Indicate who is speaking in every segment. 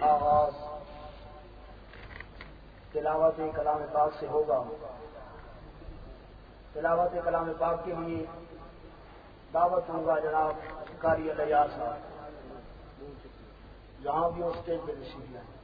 Speaker 1: آغاز تلاوت کلام پاک سے ہوگا۔ تلاوت کلام پاک کی ہوئی دعوت ہوگا جناب کاری علیہ صاحب۔ جہاں بھی
Speaker 2: اس کے دل ہیں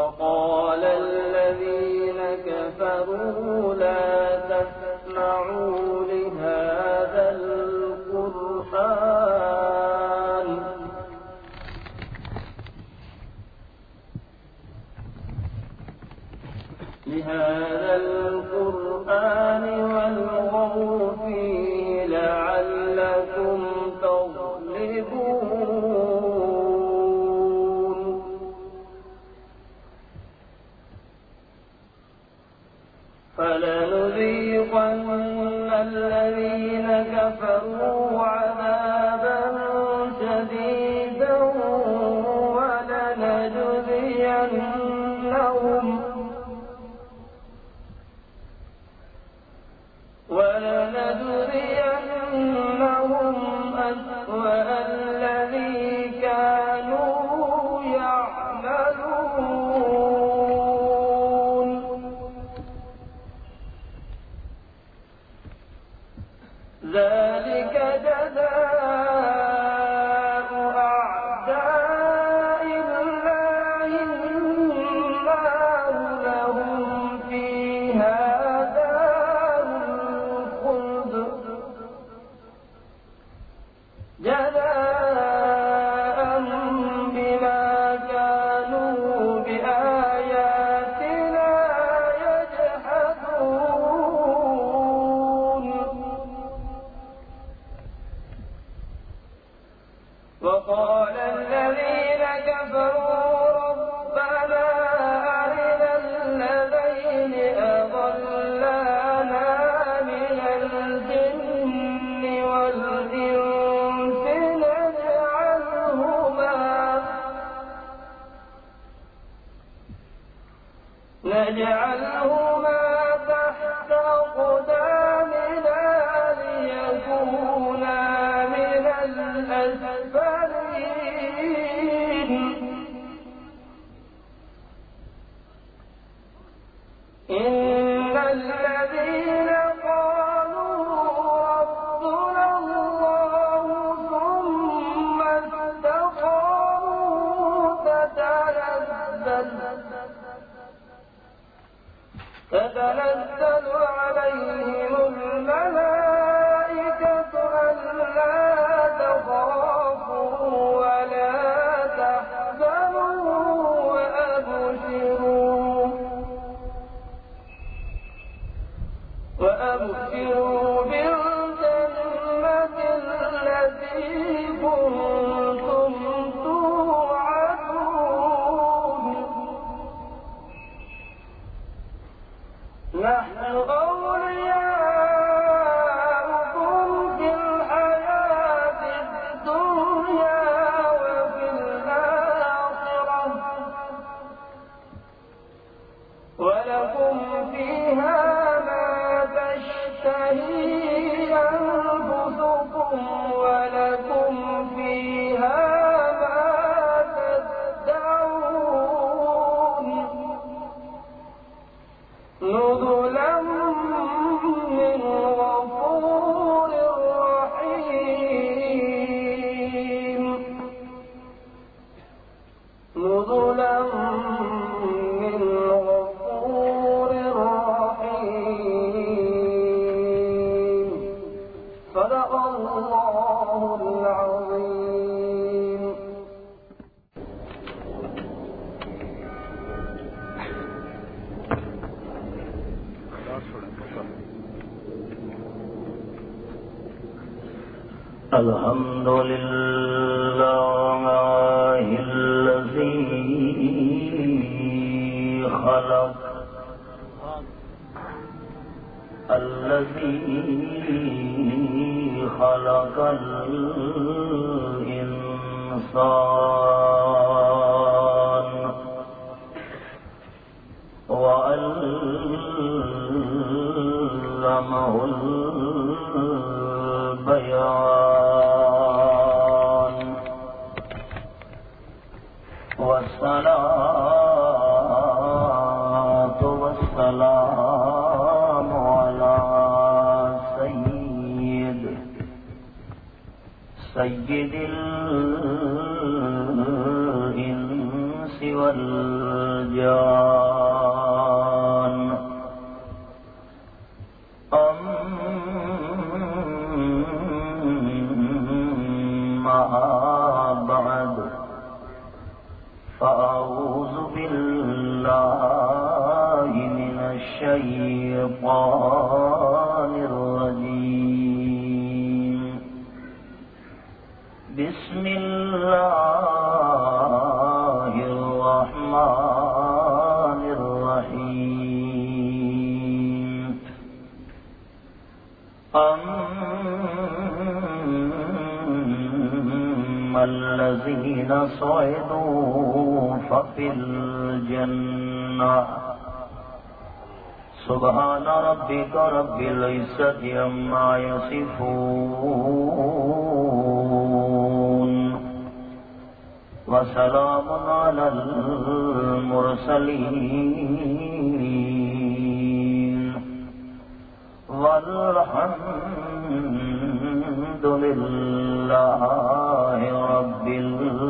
Speaker 2: وقال الذين كفروا وقال الذين كفروا ولكم فيها
Speaker 3: الإنسان سيد الإنس والجار الذين صعدوا ففي الجنة سبحان ربك رب العزة عما يصفون وسلام على المرسلين والحمد لله رب العالمين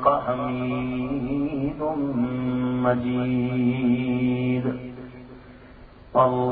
Speaker 3: الحق حميد مجيد. الله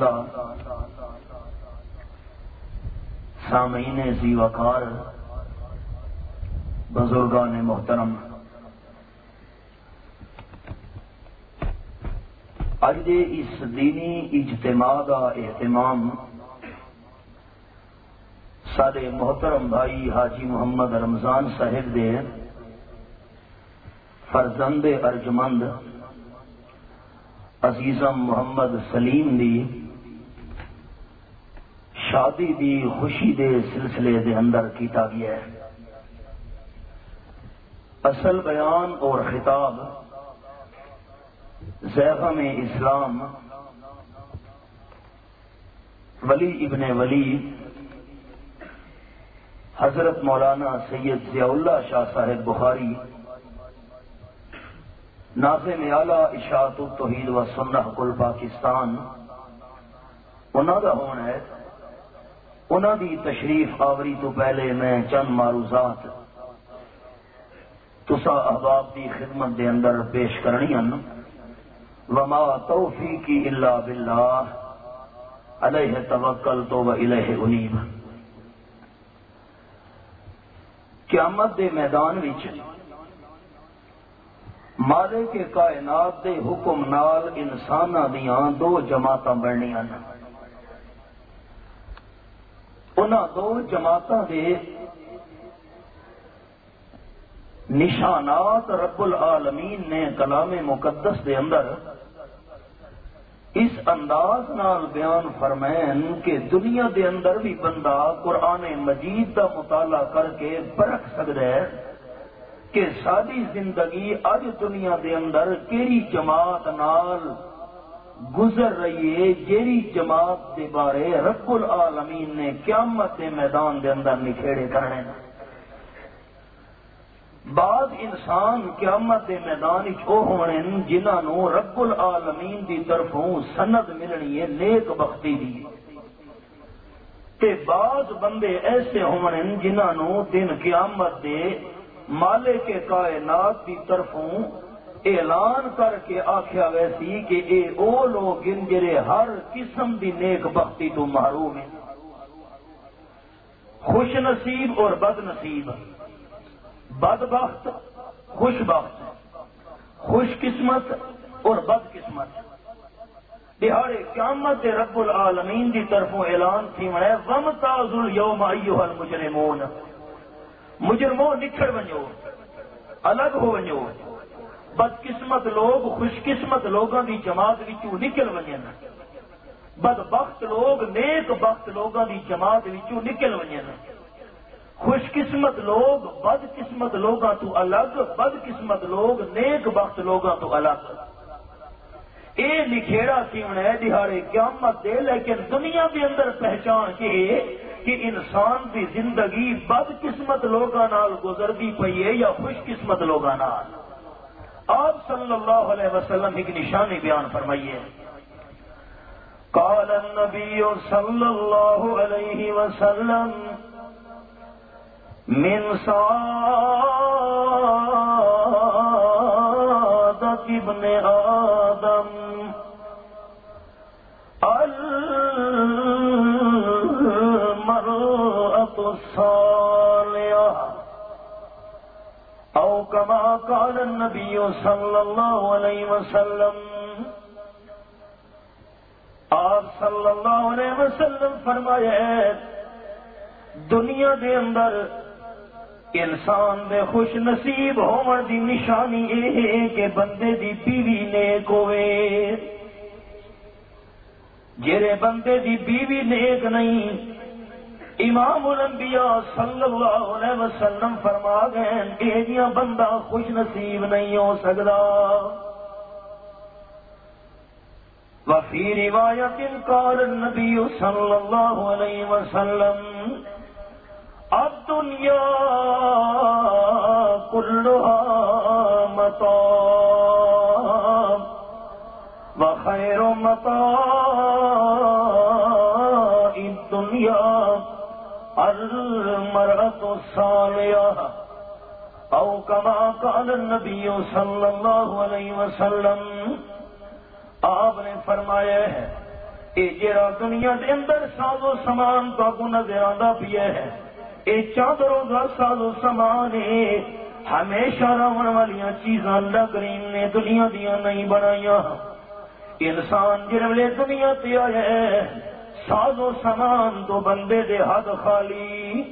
Speaker 3: معززین سامعین زی وقار، بزرگان محترم اج دے اس دینی اجتماع کا اہتمام سارے محترم بھائی حاجی محمد رمضان صاحب دے فرزند ارجمند عزیزم محمد سلیم دی شادی دی خوشی دے سلسلے دے اندر کیتا گیا ہے۔ اصل بیان اور خطاب زیغم اسلام ولی ابن ولی حضرت مولانا سید ضیاء اللہ شاہ صاحب بخاری ناظم اعلی اشاعت التوحید و سنہ کل پاکستان انہوں کا ہونا ہے انہوں دی تشریف آوری تو پہلے میں چند معروضات تسا احباب دی خدمت دے اندر پیش کرنی ہیں وما توفیقی الا باللہ علیہ توکل تو و الیہ انیب قیامت دے میدان وچ مالے کے کائنات دے حکم نال انسان دیاں دو جماعت بننیاں انہاں دو جماعت دے نشانات رب العالمین نے کلام مقدس دے اندر اس انداز نال بیان فرمائن کہ دنیا دے اندر بھی بندہ قرآن مجید کا مطالعہ کر کے پرکھ سکتا ہے کہ ساری زندگی اج دنیا دے اندر کیڑی جماعت نال گزر رہی ہے۔ جیڑی جماعت دے بارے رب العالمین نے قیامت میدان دے اندر نکھےڑے کرنے بعض انسان قیامت میدان او ہونے جنہوں رب العالمین دی طرفوں سند ملنی ہے، نیک بختی دی تے بعض بندے ایسے ہونے جنہوں دن قیامت دے مالک کائنات دی طرفوں اعلان کر کے آخیا ویسی کہ اے او لوگ جڑے ہر قسم دی نیک بختی تو محروم ہیں۔ خوش نصیب اور بد نصیب۔ بد بخت، خوش بخت۔ خوش قسمت اور بد قسمت۔ دہاڑے قیامت رب العالمین دی طرفوں اعلان تھی میں وم تاز اليوم ایوہ المجرمون؟ مجرموں نکھڑ بنو الگ ہو بنو بد قسمت لوگ خوش قسمت لوگوں کی جماعت نکل ون بد بخت لوگ، نیک بخت لوگوں کی جماعت نکل ون خوش قسمت لوگ بد قسمت لوگوں تو الگ بد قسمت لوگ، نیک بخت لوگوں تو الگ۔ یہ نکھےڑا کیون ہے؟ دہاڑے قیامت دے، لیکن دنیا کے اندر پہچان کے کہ انسان کی زندگی بد قسمت لوگوں گزرتی پی ہے یا خوش قسمت لوگوں آپ صلی اللہ علیہ وسلم ایک نشانی بیان فرمائیے۔ قال النبي صلى الله عليه وسلم، من سعادة ابن آدم، المرأة الصالحة او کما قال النبی صلی اللہ علیہ وسلم، آپ صلی اللہ علیہ وسلم فرمایا دنیا دے اندر انسان دے خوش نصیب ہون دی نشانی یہ ہے کہ بندے دی بیوی نیک ہوئے۔ جرے بندے دی بیوی نیک نہیں امام الانبیاء صلی اللہ علیہ وسلم فرما گئے کہ بندہ خوش نصیب نہیں ہو سکتا وفی روایت قال النبی صلی اللہ علیہ وسلم الدنیا كلها متاع وخير متاع الدنيا المرأة الصالحة او كما قال النبي صلى الله عليه وسلم، آپ نے فرمایا ہے اے جڑا دنیا دے اندر ساز و سامان تو کو نظر آندا پیا ہے اے چادروں دا ساز و سامان ہے، ہمیشہ رہن والی چیزاں اللہ کریم نے دنیا دیا نہیں بنائیاں۔ انسان جڑے دنیا تے آیا ہے ساز و سامان تو بندے دے حد خالی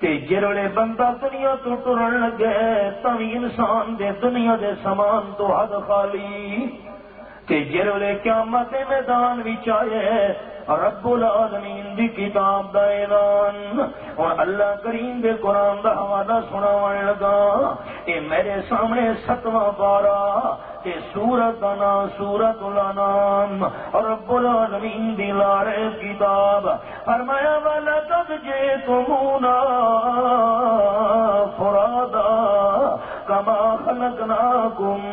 Speaker 3: تے جرڑے بندہ دنیا تو ٹرن لگے تھی انسان دے دنیا دے سامان تو حد خالی تے جرڑے قیامت میدان وچ آئے رب العالمین دی کتاب دا اعلان اور اللہ کریم دے قرآن دا حوالہ سناون لگا اے میرے سامنے ستواں پارا تے سورت انا سورت الانام رب العالمین دی لارے کتاب۔ فرمایا والا تب جے تمونا فرادا کما خلقناکم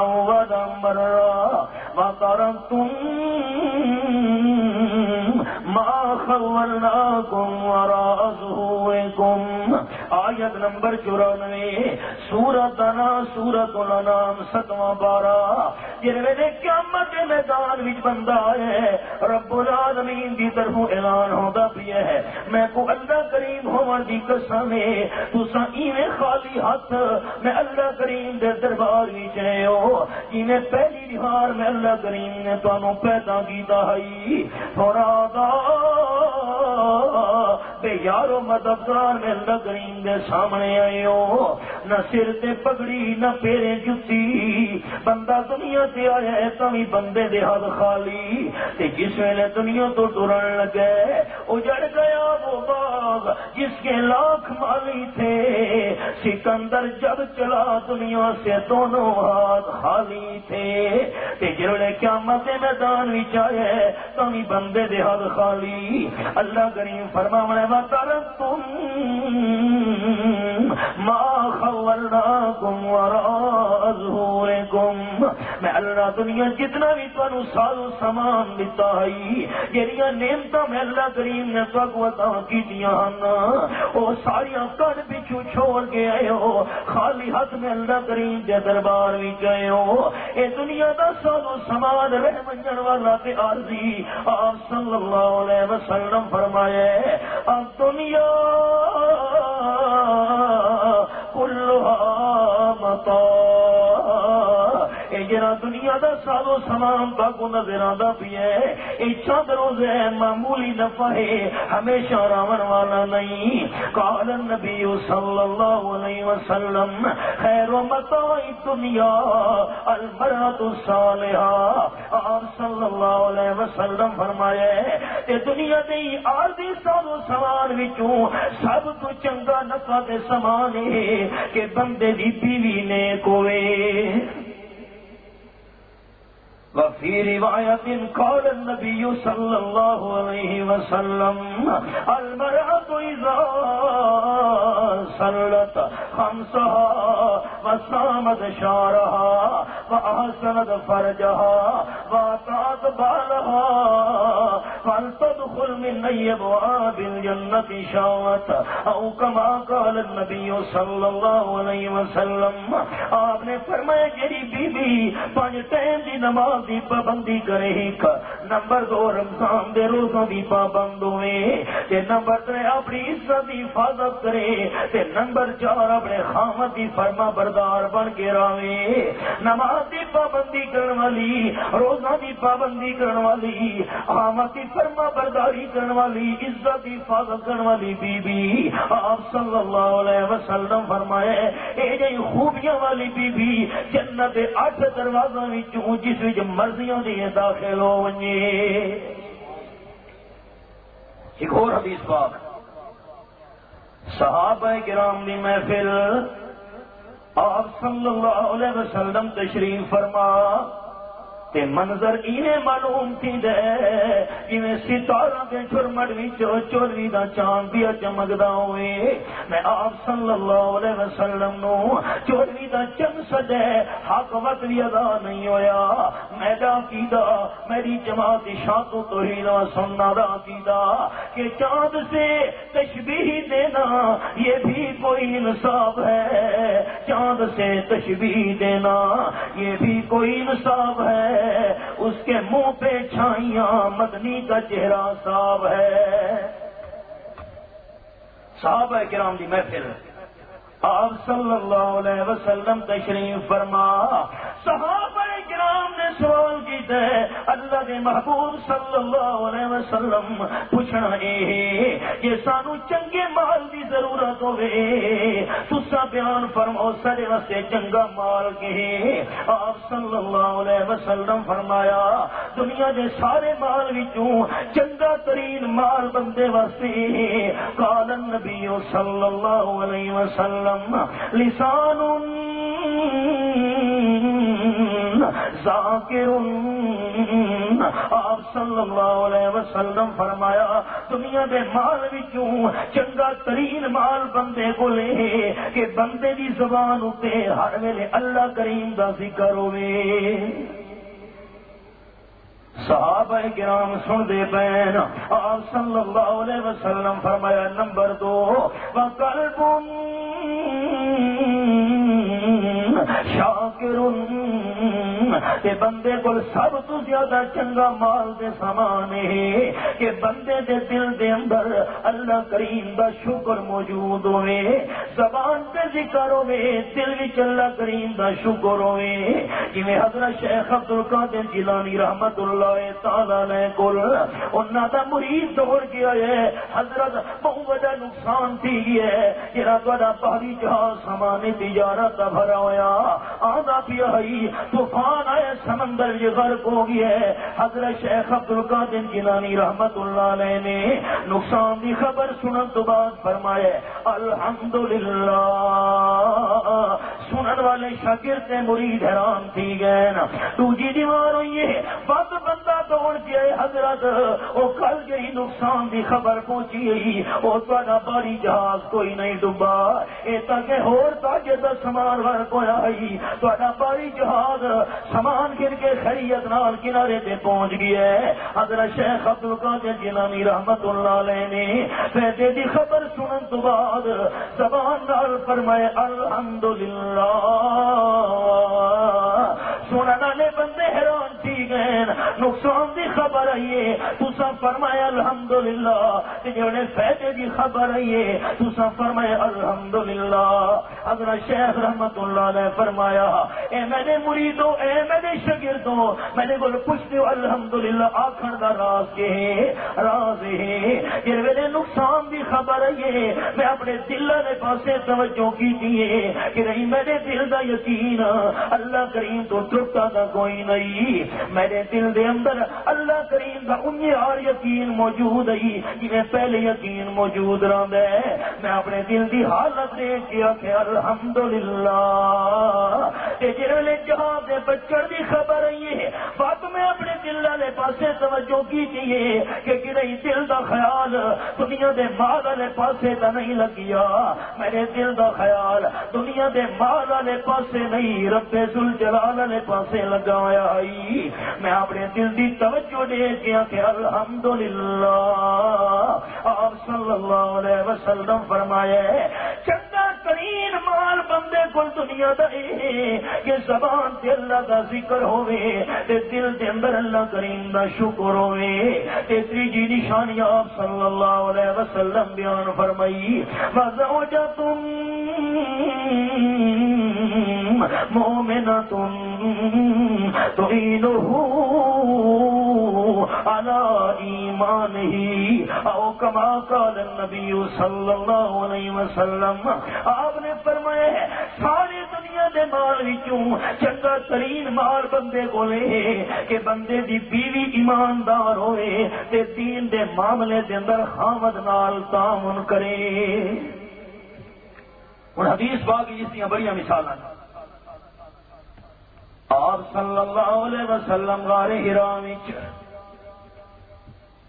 Speaker 3: اول مرہ وترکتم ما خولناکم وراء ظهورکم آیت نمبر چورانوے سورت انا سورت الانام ستواں بارہ۔ جن میں قیامت میدان وچ بندہ ہے۔ رب العالمین دی طرف اعلان ہوتا پیا ہے۔ میں کو اللہ کریم ہون دی قسم ہے۔ تساں ایویں خالی ہاتھ میں اللہ کریم دے دربار وچ آئے ہو جویں پہلی نہار میں اللہ کریم نے تانوں پیدا کیتا ہے۔ فرادا بے یارو مددگار میں اللہ کریم دے سامنے آئے ہو۔ نہ سر تے پگڑی، نہ پیرے جتی۔ بندہ دنیا تے ہے تمی بندے دے حد خالی تے جس ویلے دنیا تو ٹرن لگے اجڑ گیا وہ باغ جس کے لاکھ مالی تھے، سکندر جب چلا دنیا سے دونوں ہاتھ خالی تھے۔ تے جڑے قیامت میدان وچ آئے تمی بندے دے حد خالی۔ اللہ کریم فرماونے وا تم ما خولناکم وراء ظهورکم میں اللہ دنیا جتنا بھی تانوں سال سامان دیتا ہے جڑیاں نعمتاں میں اللہ کریم نے تانوں عطا کیتیاں ہن، او ساری کڈ پچھو چھوڑ کے آئے ہو، خالی ہاتھ میں اللہ کریم دے دربار وچ گئے ہو۔ اے دنیا دا سال سامان رہ منجن والا تے عارضی، آپ صلی اللہ علیہ وسلم فرمائے اب دنیا كلها مطار جرا دنیا دا سالو سامان باگو نظر آدھا پی ہے یہ چند روز ہے معمولی نفع ہے، ہمیشہ راون والا نہیں۔ قال النبی صلی اللہ علیہ وسلم، خیر و متاع دنیا المرأة الصالحہ۔ آپ صلی اللہ علیہ وسلم فرمائے کہ دنیا دے آدھی سالو سامان وچوں سب تو چنگا نفع دے سامان ہے، کہ بندے دی بیوی نے کوئے وفي رواية قال النبي صلى الله عليه وسلم، المرأة إذا صلت خمسها وصامت شارها وأحسنت فرجها وأطعت بالها فلتدخل من أي أبواب الجنة شاءت أو كما قال النبي صلى الله عليه وسلم، آپ نے فرمایا جری بی بی پانچ ٹائم دی نماز دی پابندی کرے ایک نمبر دو رمضان دے روزوں دی پابند ہوئے تے نمبر ترے اپنی عزت دی حفاظت کرے تے نمبر چار اپنے خامت دی فرما بردار بن کے راوے نماز دی پابندی کرن والی روزہ دی پابندی کرن والی خامت دی فرما برداری کرن والی عزت دی حفاظت کرن والی بی بی آپ صلی اللہ علیہ وسلم فرمائے اے جی خوبیاں والی بی بی جنت اٹھ دروازوں جس وچ مرضیوں دی داخل ہو ونجے ایک اور حدیث پاک۔ صحابہ کرام دی محفل آپ صلی اللہ علیہ وسلم تشریف فرما۔ تے منظر اینے معلوم تھی دے۔ جویں ستارہ کے چرمٹ وچ چوری دا چاند دیا چمکدا ہوئے۔ میں آپ صلی اللہ علیہ وسلم نو چوری دا چم سجے حق وقت بھی ادا نہیں ہویا۔ میرا کیدا میری جماعت شاتو تو ہی نہ سننا دا کیدا کہ چاند سے تشبیہ دینا یہ بھی کوئی انصاف ہے۔ چاند سے تشبیہ دینا یہ بھی کوئی انصاف ہے۔ اس کے منہ پہ چھائیاں، مدنی کا چہرہ صاف ہے۔ صاحب ہے کرام دی محفل۔ آپ صلی اللہ علیہ وسلم تشریف فرما۔ صحابہ کرام نے سوال کیتا اللہ کے محبوب صلی اللہ علیہ وسلم پوچھنا اے کہ سانو چنگے مال دی ضرورت ہوے تسا بیان فرماؤ، سارے واسطے چنگا مال کے آپ صلی اللہ علیہ وسلم فرمایا، دنیا دے سارے مال وچوں چنگا ترین مال بندے واسطے قال النبی صلی اللہ علیہ وسلم وسلم لسان ذاکر آپ صلی اللہ علیہ وسلم فرمایا، دنیا دے مال وچوں چنگا ترین مال بندے کو لے کہ بندے دی زبان اتے ہر ویلے اللہ کریم دا ذکر ہوئے۔ صحابہ کرام سن دے پین، آپ صلی اللہ علیہ وسلم فرمایا، نمبر دو، وقلب شاکر شاکر تے بندے کو سب تو زیادہ چنگا مال دے سامان ہے، کہ بندے دے دل دے اندر اللہ کریم دا شکر موجود ہوئے، زبان پہ ذکر ہوئے، دل وچ اللہ کریم دا شکر ہوئے۔ جویں حضرت شیخ عبد القادر جیلانی رحمت اللہ تعالی علیہ کول انہاں دا مرید دوڑ کے آئے حضرت بہت بڑا نقصان تھی ہے جڑا تہاڈا پہاڑی جہاز سامان تجارت دا بھرا ہویا آندا پیا ہئی طوفان آئے، سمندر یہ غرق ہو گیا ہے۔ حضرت شیخ عبد القادر جیلانی رحمت اللہ علیہ نے نقصان دی خبر سنن تو بعد فرمائے الحمدللہ، سنن والے شاگرد نے مرید حیران تھی گئے۔ نا تو جی دیوار ہوئی ہے، بس بندہ دوڑ کے آئے حضرت وہ کل گئی نقصان دی خبر پہنچی وہ تا باری جہاز کوئی نہیں ڈبا اے تاکہ ہور تاکہ دا سامان ورک ہویا ہی تا باری جہاز سامان گر کے خیریت نال کنارے تے پہنچ گیا ہے۔ حضرت شیخ عبد القادر جیلانی رحمت اللہ علیہ نے پیسے دی خبر سنن تو بعد زبان نال فرمائے، الحمدللہ۔ سنن والے بندے حیران گئے نقصان دی خبر آئیے۔ تسا فرمایا، الحمدللہ۔ جڑے فائدے دی خبر آئیے۔ تسا فرمایا، الحمدللہ۔ حضرت شیخ رحمت اللہ نے فرمایا، اے میں نے مریدو اے میں نے شاگردو میں نے بول پوچھ دیو الحمدللہ آکھن دا راز کے راز ہے۔ کہ میرے نقصان دی خبر آئیے۔ میں اپنے دل نے پاسے توجہ کی دیے کہ نہیں میرے دل دا یقین، اللہ کریم تو ٹوٹا دا کوئی نہیں۔ میرے دل دے اندر اللہ کریم کا ان اور یقین موجود ہے جی پہلے یقین موجود رہا ہے۔ میں اپنے دل دی حالت دیکھ کے آخیا الحمد للہ جی جہاں دے بچڑ دی خبر آئی ہے بات میں اپنے دل والے پاسے توجہ کی چاہیے کہ نہیں دل دا خیال دنیا دے مال والے پاسے تو نہیں لگیا۔ میرے دل دا خیال دنیا دے مال والے پاسے نہیں، رب سل جلال والے پاسے لگا ہوا میں اپنے دل دی توجہ دے کے کہ الحمدللہ۔ آپ صلی اللہ علیہ وسلم فرمایا چنگا ترین مال بندے کو دنیا دا کہ زبان تے اللہ دا ذکر ہوئے تے دل دے اندر اللہ کریم دا شکر ہوئے تے تیجی نشانی آپ صلی اللہ علیہ وسلم بیان فرمائی وزوجتم مومنة تعينه على إيمانه أو كما قال النبي صلى الله عليه وسلم آپ نے فرمایا ہے، ساری دنیا دے مال وچوں چنگا ترین مال بندے کو لے کہ بندے دی بیوی ایماندار ہوئے تے دین دے معاملے دے اندر خامد نال تعاون کرے۔ ہوں حدیث باغ جس دیا بڑی مثال ہیں آپ صلی اللہ علیہ وسلم غار حرام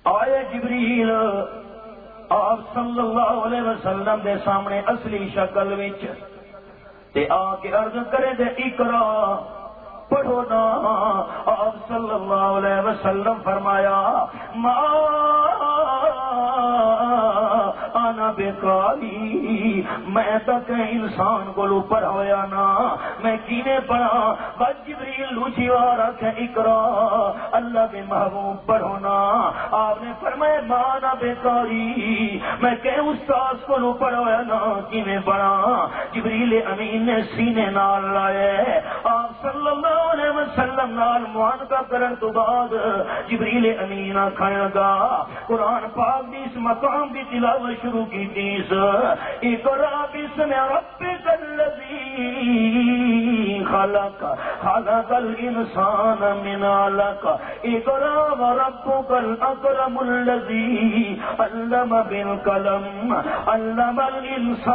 Speaker 3: آئے جبریل، آپ صلی اللہ علیہ وسلم دے سامنے اصلی شکل وچ تے آ کے عرض کرے دے، اقرا، پڑھو نا۔ آپ صلی اللہ علیہ وسلم فرمایا ماں آنا بیکاری۔ میں تک انسان کو پڑھا ہوا نا۔ میں کینے پڑھا بس جبریل لوچی وارا کہ اقرا۔ اللہ کے محبوب پڑھو نا۔ آپ نے فرمایا مانا بیکاری۔ میں کہ استاد کو پڑھا ہوا نا۔ کینے پڑھا جبریل امین نے سینے نال لائے۔ آپ صلی اللہ علیہ وسلم نال معانقہ کرن تو بعد جبریل امین کھایا گا قرآن پاک بھی اس مقام بھی تلاوت شروع کی تیس اقرا بسم ربک الذی خلق خلق الانسان من علق. اقرا وربک الاکرم الذی علم بالقلم، علم الانسان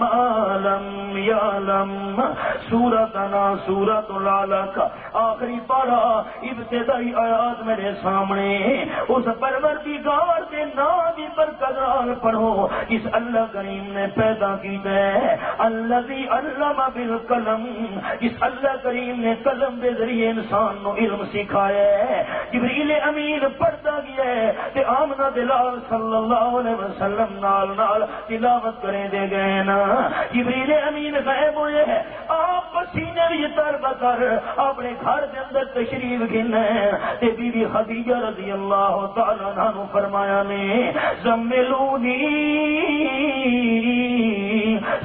Speaker 3: ما لم يعلم سورتنا سورت العلق. آخری پارا، ابتدائی آیات میرے سامنے، اس پرورتی گار کے نام پر قدرال پڑھو، اس اللہ کریم نے پیدا کی ہے۔ اللہ بھی اللہ علم بالقلم جس اللہ کریم نے قلم دے ذریعے انسان نو علم سکھایا ہے۔ جبریل امین پڑھتا گیا ہے تے آمنہ دلال صلی اللہ علیہ وسلم نال نال تلاوت کریں دے گئے نا۔ جبریل امین غائب ہوئے ہیں۔ آپ پسینے بھی تر بتر اپنے گھر کے اندر تشریف گھنے بی بی خدیجہ رضی اللہ تعالیٰ عنہ فرمایا نے زملونی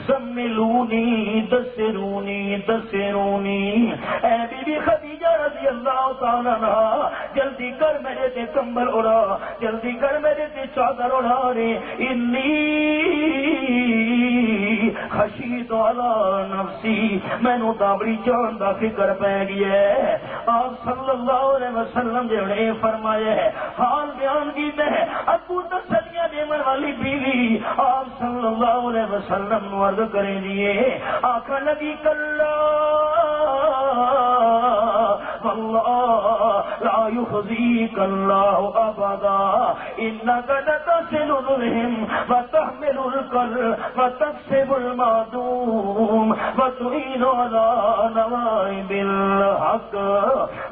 Speaker 3: زملونی، دسرونی دسرونی۔ اے بی بی خدیجہ رضی اللہ تعالیٰ عنہ، جلدی کر میرے تے کمبل اڑا، جلدی کر میرے تے چادر اڑا رے۔ انی خشی تو نفسی مینو تابڑی جان دا فکر پی گیا ہے۔ آپ صلی اللہ علیہ وسلم نے فرمایا ہے، حال بیان کیتے ہیں ابو تسلیاں دیمن والی بیوی آپ صلی اللہ علیہ وسلم نو عرض کریں دیے آخر لگی کلا والله لا يخزيك الله أبدا إنك لتصل الرحم وتحمل القلب وتكسب المعدوم وتعين على نوائب الحق۔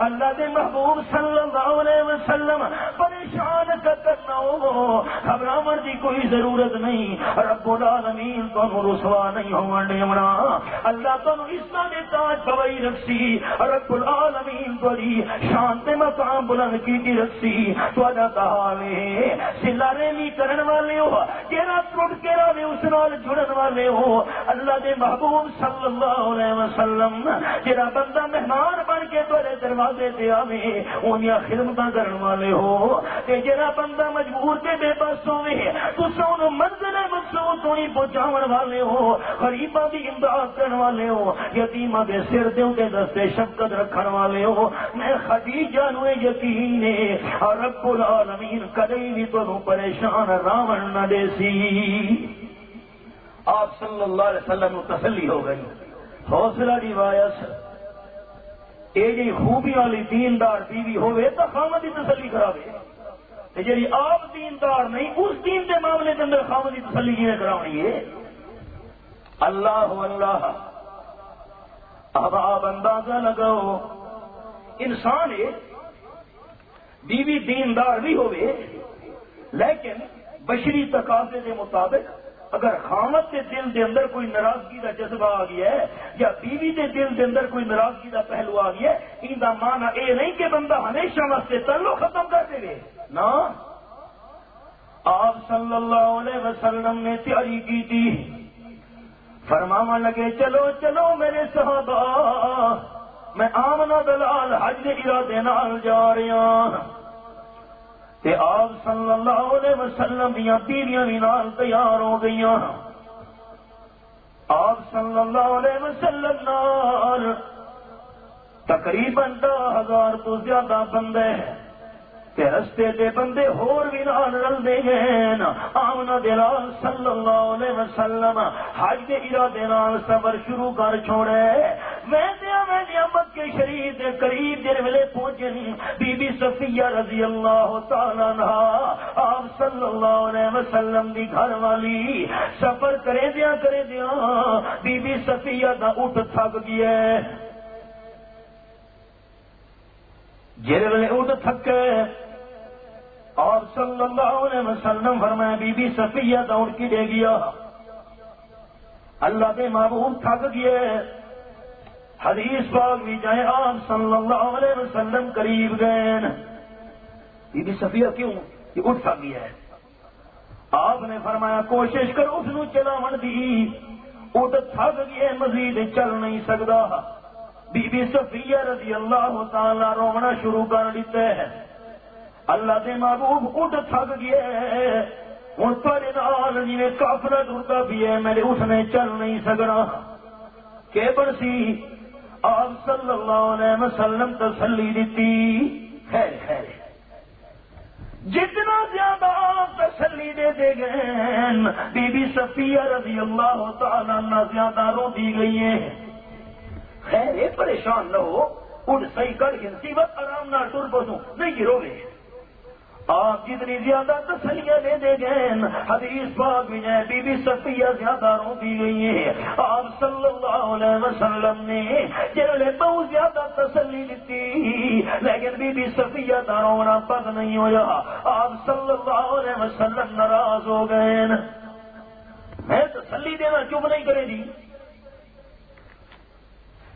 Speaker 3: اللہ دے محبوب صلی اللہ علیہ وسلم پریشان کرنا ہو، گھبراہٹ کی کوئی ضرورت نہیں۔ رب العالمین تو رسوا نہیں ہو ڈیمنا اللہ تو اس نے تاج پوائی رکھی رب العالمین بڑی شانت مقام بلند کی دی رسی تو حالے سلا ریمی کرن والے ہو جیرا ٹوٹ کے رہے اس نال جڑن والے ہو۔ اللہ دے محبوب صلی اللہ علیہ وسلم جیرا بندہ مہمان بن کے تیرے دروازے تے آوے، اونیاں خدمتاں کرن والے ہو۔ تے جیرا بندہ مجبور تے بے بس ہوے تساں اون منزل مقصود تو نہیں پہنچاون والے ہو۔ غریباں دی امداد کرن والے ہو۔ یتیماں دے سر تے دے دستے شفقت رکھن والے ہو۔ میں خدیجہ نو یقین ہے رب العالمین کدی بھی تو پریشان راون نہ دے سی۔ آپ صلی اللہ علیہ وسلم تسلی ہو گئی۔ حوصلہ دی وایس، اے جی خوبی والی دیندار بیوی ہوئے تو خامد کی تسلی کراوے۔ جی آپ دیندار نہیں، اس دین کے معاملے کے اندر خام کی تسلی کی کرانی ہے؟ اللہ اللہ اب آپ اندازہ لگاؤ۔ انسان ہے، بیوی دیندار بھی ہوئے لیکن بشری تقاضے کے مطابق اگر خامت کے دل دے اندر کوئی ناراضگی کا جذبہ آ گیا ہے یا بیوی کے دل دے اندر کوئی ناراضگی کا پہلو آ گیا ہے، ان کا مانا یہ نہیں کہ بندہ ہمیشہ واسطے تعلق ختم کر دے نا آپ صلی اللہ علیہ وسلم نے تیاری کی تھی۔ فرماوا لگے، چلو چلو میرے صحابہ، میں آمنا دلال حج ارادے نال جا رہا ہاں۔ تے آپ صلی اللہ علیہ وسلم دیا بیویاں بھی نال تیار ہو گئی آپ صلی اللہ علیہ وسلم نال تقریباً دہ ہزار تو زیادہ بندے ہیں. تے رستے دے بندے ہور بھی نال رلدے ہیں آمنا دلال صلی اللہ علیہ وسلم حج دے ارادے نال سفر شروع کر چھوڑے۔ میں دیا میں دیا، مکے شریف دے قریب جن ویلے پہنچے بی بی صفیہ رضی اللہ تعالی عنہ، آپ صلی اللہ علیہ وسلم دی گھر والی، سفر کرے دیا کرے دیا۔ بی بی صفیہ دا اٹھ تھک گیا جن ویلے اٹھ تھکے۔ اور صلی اللہ علیہ وسلم فرمایا بی بی صفیہ دوڑ کی دے گیا۔ اللہ کے محبوب تھک گئے۔ حدیث باغ بھی جائے، آپ صلی اللہ علیہ وسلم قریب گئے۔ بی بی صفیہ کیوں؟ یہ اٹھ تھک گیا ہے۔ آپ نے فرمایا، کوشش کرو اس نو چلا من دی۔ اٹھ تھک گئے، مزید چل نہیں سکتا بی بی صفیہ رضی اللہ تعالی رونا شروع کر دیتے ہیں۔ اللہ دے محبوب اٹھ تھک گیا ہوں تھوڑے نال جی کافلا ٹرتا بھی ہے میرے اس نے چل نہیں سکنا۔ کہ سی؟ آپ صلی اللہ علیہ وسلم تسلی دیتی۔ خیر خیر۔ جتنا زیادہ آپ تسلی دے دے گئے بی بی صفیہ رضی اللہ تعالی نہ زیادہ رو دی گئی ہے خیر پریشان نہ ہو، اٹھ صحیح کر گنتی وقت آرام نہ ٹر بسوں، نہیں جی گرو گے آپ جتنی زیادہ تسلیاں دے دے گئے حدیث پاک بھی ہے، بی بی صفیہ زیادہ رو دی گئی ہے۔ آپ صلی اللہ علیہ وسلم نے جلے بہت زیادہ تسلی دیتی لیکن بی بی صفیہ دا رونا پگ نہیں ہویا۔ آپ صلی اللہ علیہ وسلم ناراض ہو گئے میں تسلی دینا چپ نہیں کرے دی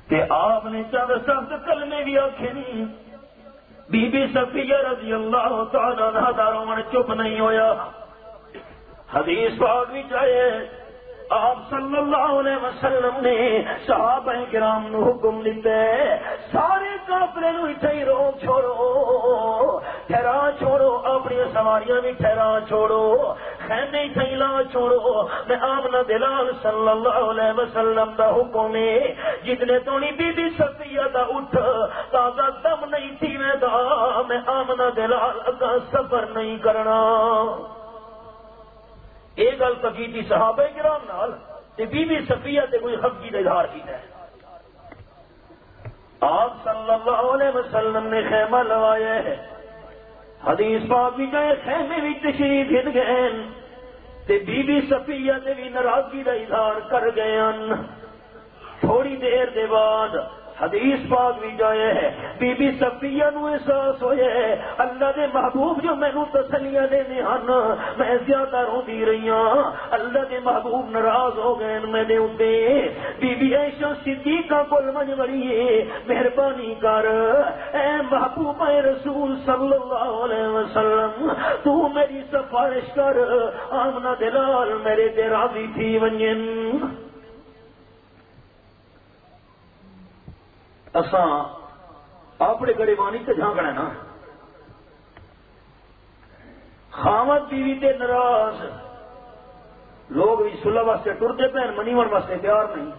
Speaker 3: کہ آپ نے چند سخت کلمے بھی آخے نہیں بی بی صفیہ رضی اللہ تعالی عنہ داروں من چپ نہیں ہویا۔ حدیث پاک بھی چاہیے۔ آپ صلی اللہ علیہ وسلم نے صحابہ کرام نو حکم دیتے سارے کافرے نو ہی روک چھوڑو، ٹھہرا، چھوڑو، اپنی سواریاں بھی ٹھہرا، چھوڑو، خیمے ہی لا، چھوڑو۔ میں آمنا دلال صلی اللہ علیہ وسلم دا حکم ہے، جتنے تو بی بی صفیہ دا اٹھ، تازہ دم نہیں تھی میں دا، میں آمنا دلال اگا سفر نہیں کرنا۔ یہ گل تو کی صحابہ کرام نال، تے بی بی صفیہ تے کوئی خفگی کا اظہار کیتا ہے۔ آپ صلی اللہ علیہ وسلم نے خیمہ لوایا ہے۔ حدیث پاک بھی گئے خیمے بھی تشریف ہٹ گئے تے بی بی صفیہ نے بھی ناراضگی کا اظہار کر گئے تھوڑی دیر دے بعد حدیث پاک بھی جائے ہے۔ بی بی صفیہ نو احساس ہوئے اللہ دے محبوب جو مینو تسلیاں دینے ہن، میں زیادہ رو دی رہی ہوں اللہ دے محبوب ناراض ہو گئے میں دے اتے۔ بی بی عائشہ صدیقہ کول من وڑیے مہربانی کر۔ اے محبوب اے رسول صلی اللہ علیہ وسلم، تو میری سفارش کر۔ آمنا دلال میرے تے راضی تھی ونجن۔ اساں اپنے گریبانی سے جھانکنا نا۔ خامت بیوی تے ناراض۔ لوگ بھی سلح واسطے ٹرتے پہ منی واسطے تیار نہیں۔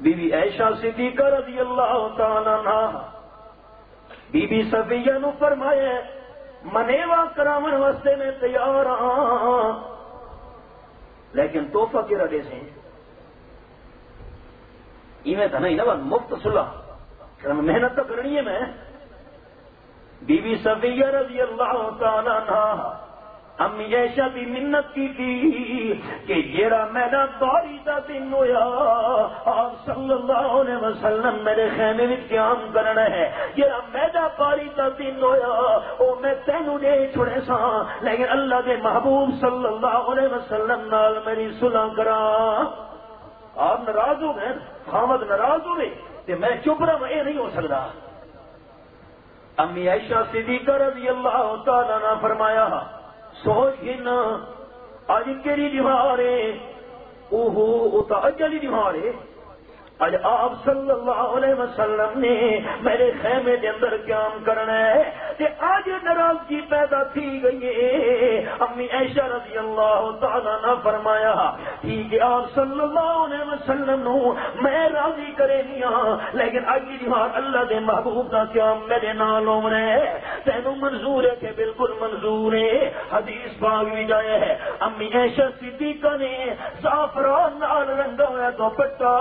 Speaker 3: بی بی ایشا صدیقہ رضی اللہ تعالی عنہ بی بی صفیہ نو فرمائے، منیوا کراون واسطے میں تیار ہاں۔ لیکن توحفہ کے رڈے سے ایویں تو نہیں نا مفت سلا محنت تو کرنی ہے میں۔ بی بی صفیہ رضی اللہ تعالی عنہ امی ایشا بھی منت کی تھی کہ جیڑا میرا باری کا دن ہویا، آپ صلی اللہ علیہ وسلم میرے خیمے میں قیام کرنا ہے۔ جیڑا میرا باری کا دن ہویا، او میں تینوں دے چھڑے سا، لیکن اللہ کے محبوب صلی اللہ علیہ وسلم نال میری صلح کرا۔ آپ ناراض ہو گئے، خامد ناراض ہوئے کہ میں چپ رہا یہ نہیں ہو سکتا۔ امی عائشہ صدیقہ رضی اللہ تعالی نے فرمایا، سوچ ہی نا اج کیری دیوار ہے؟ اوہو تو اجلی دیوار ہے۔ اج آپ صلی اللہ علیہ وسلم نے میرے خیمے کے اندر قیام کرنا ہے کہ آج ناراضگی پیدا تھی گئی ہے۔ امی ایشا رضی اللہ تعالی نہ فرمایا، ٹھیک ہے، آپ صلی اللہ علیہ وسلم نو میں راضی کرے نیا لیکن اج دیوار اللہ دے محبوب کا قیام میرے نال ہونا ہے۔ تینوں منظور ہے کہ بالکل منظور ہے، حدیث باغ بھی جائے ہے۔ امی ایشا صدیقہ نے زعفران نال رنگا ہوا دوپٹا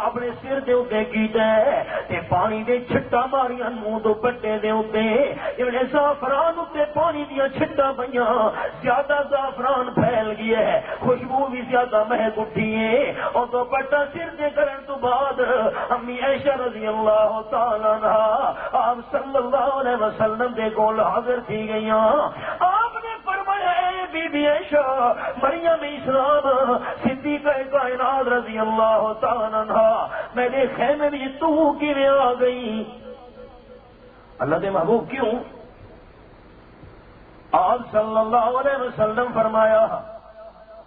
Speaker 3: اپنے سر دے اتنے کیتا ہے تے پانی دے چھٹا ماریاں منہ دو پٹے دے اتنے جڑے زعفران اتنے پانی دیا چھٹا پئیاں زیادہ زعفران پھیل گیا ہے خوشبو بھی زیادہ مہک اٹھی ہے اور تو پٹا سر دے کرن تو بعد امی عائشہ رضی اللہ تعالی عنہ آپ صلی اللہ علیہ وسلم دے کول حاضر تھی گئیاں آپ نے فرمایا اے بی بی عائشہ مریم اسلام صدیقہ کائنات رضی اللہ تعالی عنہا عنہ میرے خیمے میں تو کی آ گئی۔ اللہ دے محبوب کیوں؟ آپ صلی اللہ علیہ وسلم فرمایا،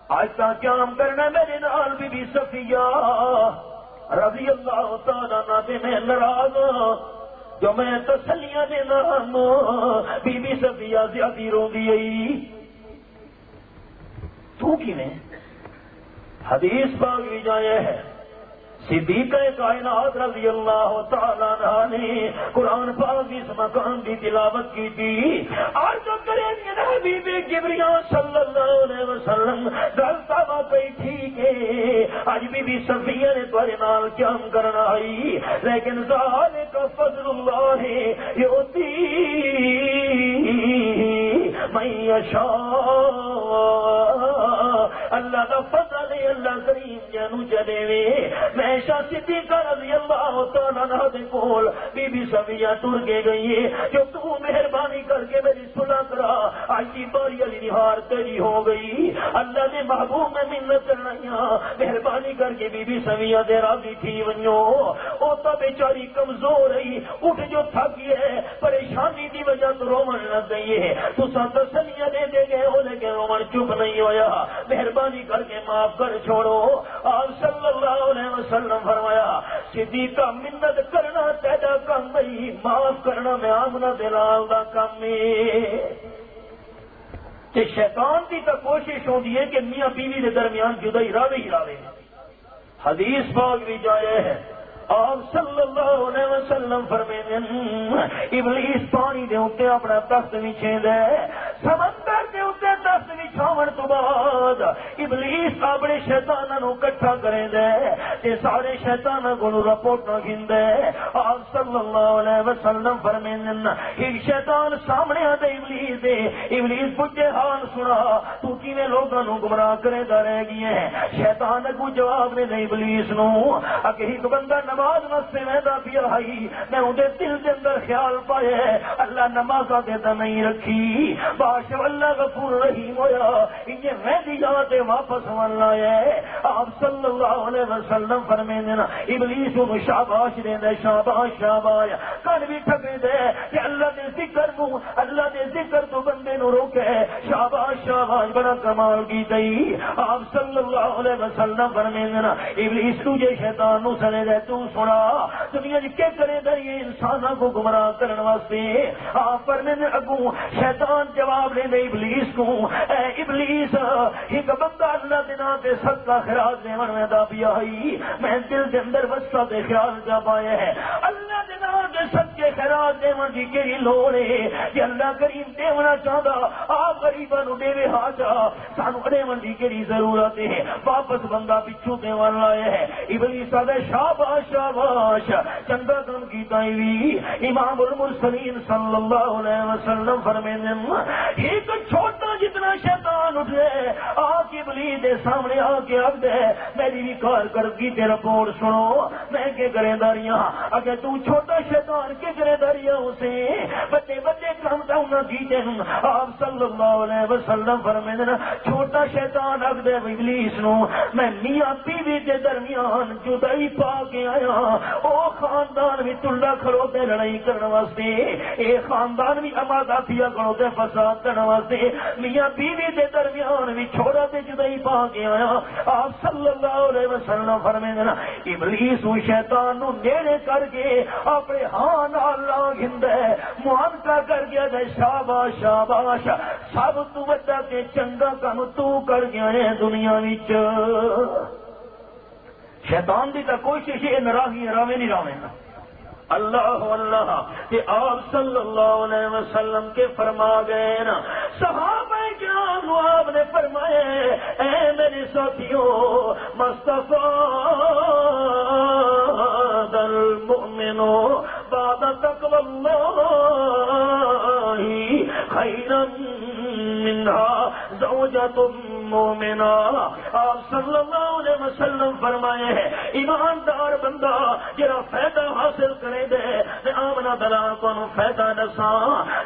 Speaker 3: آج تک قیام کرنا میرے نال بی بی صفیہ۔ رضی اللہ تعالیٰ نہ میں ناراض، جو میں تسلیاں دینا بی بی صفیہ زیادی رو گئی تو کی میں حدیث باغ بھی جائے ہے۔ صدیق کائنات رضی اللہ تعالیٰ نے قرآن پاک اس مکان کی تلاوت کی تھی۔ اور جو کریں گے یعنی حبیب کبریا صلی اللہ علیہ وسلم دلتا پہ ٹھیک ہے اج بھی بھی سفیا نے تھوڑے نال کیا کرنا آئی، لیکن ظال کا فضل اللہ ہے یہ ہوتی میں اللہ کا فضل ہے، اللہ کریم جانو چلے وے۔ میں شاہ صدیقہ رضی اللہ تعالیٰ دے کول بی بی سبیہ ٹر کے گئی ہے۔ جو تو مہربانی کر کے میری سنا کرا۔ آج کی باری علی نہار تیری ہو گئی۔ اللہ نے محبوب میں منت کرنا مہربانی کر کے بی بی سبیہ دے راضی تھی ونجو او تو بیچاری کمزور رہی اٹھ جو تھکی ہے۔ پریشانی دی وجہ تو رومن لگ گئی ہے تو سا تسلیہ دے دے گئے ہو لیکن رومن چپ نہیں ہویا۔ مہربانی مہربانی کر کے معاف کر چھوڑو۔ آپ صلی اللہ علیہ وسلم فرمایا صدیق کا منت کرنا، تیرا کم نہیں، معاف کرنا، میں آمنا دلال کا کم تے شیطان کی تو کوشش ہوتی ہے کہ میاں بیوی کے درمیان جدائی راوے ہی راوے حدیث باغ بھی جائے۔ ہے آپ صلی اللہ علیہ وسلم فرمے ابلیس پانی دے اتنے اپنا تخت بچھے دے سمندر دے اتنے تخت بچھاون تو بعد ابلیس اپنے شیطانوں کٹھا کرے دے تے سارے شیطانوں کو رپورٹ گھندے آپ صلی اللہ علیہ وسلم فرمے دن ایک شیطان سامنے آدھے ابلیس دے، ابلیس پوچھے، حال سنا، تو کیویں لوگوں گمراہ کرے گا رہ گئے ہیں؟ شیطان کو جواب نے دے ابلیس نو اگے ایک بندہ نماز نماز مسے میں پیا آئی۔ میں اندر دل کے اندر خیال پائے اللہ نماز دیتا نہیں رکھی۔ باش اللہ غفور رحیم ہویا۔ یہ میں دی جاتے واپس والا ہے۔ آپ صلی اللہ علیہ وسلم فرمے دینا ابلیس کو شاباش دے دے شاباش شاباش۔ کر بھی ٹھگے دے کہ اللہ دے ذکر کو اللہ دے ذکر تو بندے نو روکے۔ شاباش شاباش بڑا کمال کی گئی۔ آپ صلی اللہ علیہ وسلم فرمے دینا ابلیس تجھے شیطان نو سنے دے، تو سنا دنیا کے کرے دریے انسان کو گمراہ کرنے واسطے آپ پر میں اگو شیطان جواب لے ابلیس کو۔ اے ابلیس ایک بندہ اللہ دینا تے سب کا خیال دے من میں دا بھی آئی میں دل دے اندر بسا دے خیال جا پائے ہے۔ اللہ دینا تے سب کے خیال دے من جی کیری لوڑے کہ اللہ کریم دے منا چاہتا آپ غریبا نو دے وے حاجا سانو اڑے من جی کیری ضرورت ہے۔ واپس بندہ پچھو دے والا ہے۔ ابلیس دے شاباش شاباش. چندہ کم کی تائیوی. امام المرسلین صلی اللہ علیہ وسلم فرمین ایک چھوٹا جتنا شیطان اٹھ دے آ کے بلی دے سامنے آ کے اب دے میری بھی کار کر کی تیرا پوڑ سنو۔ میں کے گرے داریاں، اگر تو چھوٹا شیطان کے گرے داریاں اسے بچے بچے کام چاہوں کیتے آپ صلی اللہ علیہ وسلم فرمینے چھوٹا شیطان اب دے ابلیس نو۔ میں میاں بیوی دے درمیان جدائی پا کے آیا۔ او خاندان بھی تلا کھڑوتے لڑائی کرنے واسطے۔ اے خاندان بھی امادا پیا کھڑوتے فساد کرنے واسطے۔ میاں بیوی دے درمیان بھی چھوڑا تے جدائی پا کے آیا۔ آپ صلی اللہ علیہ وسلم فرمے دینا ابلیس و شیطان نو نیڑے کر کے اپنے ہاں نال لاگ ہندے معانکہ کر گیا دے شاباش شاباش، سب تو بچا کے چنگا کم تو کر گیا ہے دنیا وچ۔ شیطان دی تا کوشش ہے نراہی راوے نہیں راوے۔ نا اللہ اللہ، کہ آپ صلی اللہ علیہ وسلم کے فرما گئے نا صحابہ کرام آپ نے فرمائے اے میرے ساتھیوں مصطفیٰ دل مؤمنو بعد تقوی اللہ۔ ہی خیرم منها زوجة مومنا آپ صلی اللہ علیہ وسلم فرمائے ہیں، ایماندار بندہ جرا فائدہ حاصل کرے دے میں آمنا دلا کو فائدہ دسا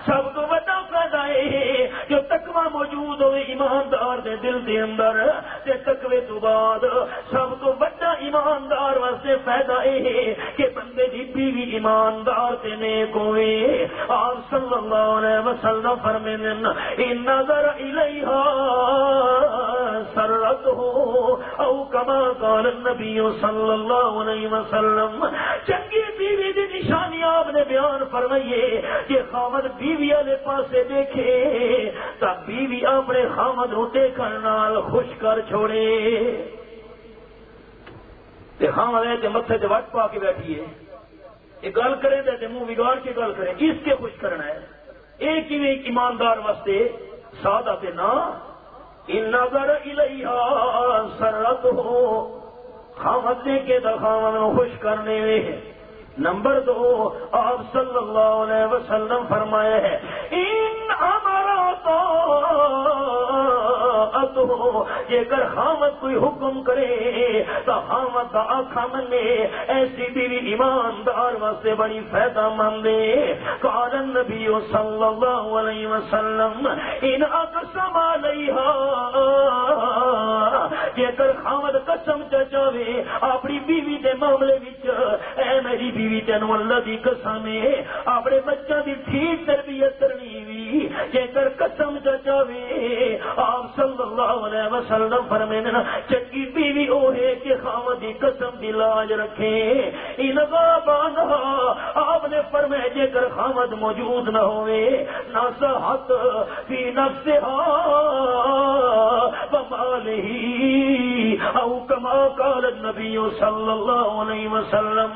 Speaker 3: سب کو بڑا فائدہ ہے جو تکوا موجود ہوئے ایماندار دے دل دے اندر۔ تے تکوے تو بعد سب کو بڑا ایماندار واسطے فائدہ ہے کہ بندے دی بیوی ایماندار تے نیک ہوئے۔ آپ صلی اللہ علیہ وسلم فرمینے ان نظر الیہا سرت ہو او کما قال النبی صلی اللہ علیہ وسلم، چنگی بیوی دی نشانی آپ نے بیان فرمائیے کہ خامد بیوی والے پاسے دیکھے تب بیوی اپنے خامد ہوتے کرنا خوش کر چھوڑے۔ خام والے متے سے وٹ پا کے بیٹھیے۔ یہ گل کرے تو منہ بگاڑ کے گل کرے اس کے خوش کرنا ہے۔ ایک ہی ایک ایماندار واسطے سادہ تے نا؟ نظر الہا سرت ہو خامت کے دخاون خوش کرنے میں نمبر دو، آپ صلی اللہ علیہ وسلم فرمائے ہے، ان ہمارا تو ہو جے کر حامد کوئی حکم کرے، تو حامد کا آخا منے ایسی بیوی ایماندار واسطے بڑی فائدہ مندے کارن نبی صلی اللہ علیہ وسلم، ان اقسم علیہا۔ جے کر حامد قسم چچاوے اپنی بیوی دے معاملے وچ، اے میری بیوی تینوں اللہ دی قسم ہے۔ اپنے بچوں دی ٹھیک تربیت کرنی وی۔ جے کر قسم چچاوے، آپ صلی صلی اللہ علیہ وسلم فرمین چکی بیوی او ہے کہ خامد دی قسم دی لاج رکھے۔ ان غابان آپ نے فرمائے جے کر خامد موجود نہ ہوئے نہ صحت فی نفسها ومالی او کما قال النبی صلی اللہ علیہ وسلم۔